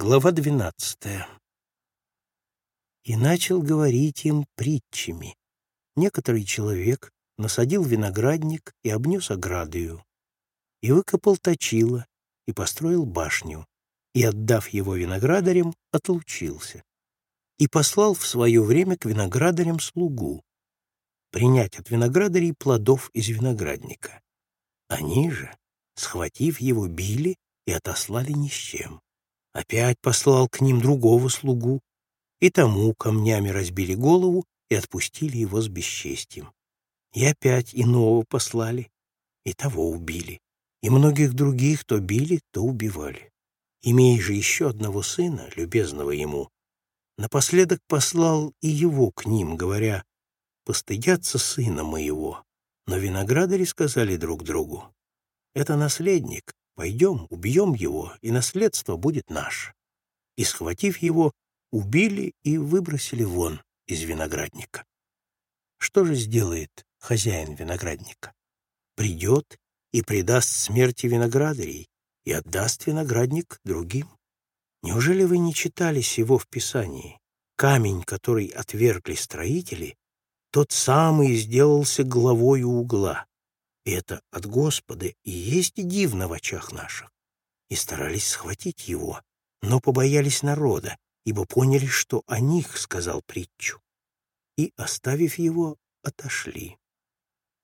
Глава двенадцатая. И начал говорить им притчами. Некоторый человек насадил виноградник и обнес оградою, и выкопал точило, и построил башню, и, отдав его виноградарям, отлучился, и послал в свое время к виноградарям слугу, принять от виноградарей плодов из виноградника. Они же, схватив его, били и отослали ни с чем опять послал к ним другого слугу, и тому камнями разбили голову и отпустили его с бесчестием. И опять иного послали, и того убили, и многих других то били, то убивали. Имея же еще одного сына, любезного ему, напоследок послал и его к ним, говоря, «Постыдятся сына моего». Но виноградари сказали друг другу, «Это наследник, Пойдем, убьем его, и наследство будет наше. И, схватив его, убили и выбросили вон из виноградника. Что же сделает хозяин виноградника? Придет и предаст смерти виноградарей и отдаст виноградник другим. Неужели вы не читали сего в Писании? Камень, который отвергли строители, тот самый сделался главою угла. Это от Господа и есть дивно в очах наших. И старались схватить его, но побоялись народа, ибо поняли, что о них сказал притчу. И, оставив его, отошли.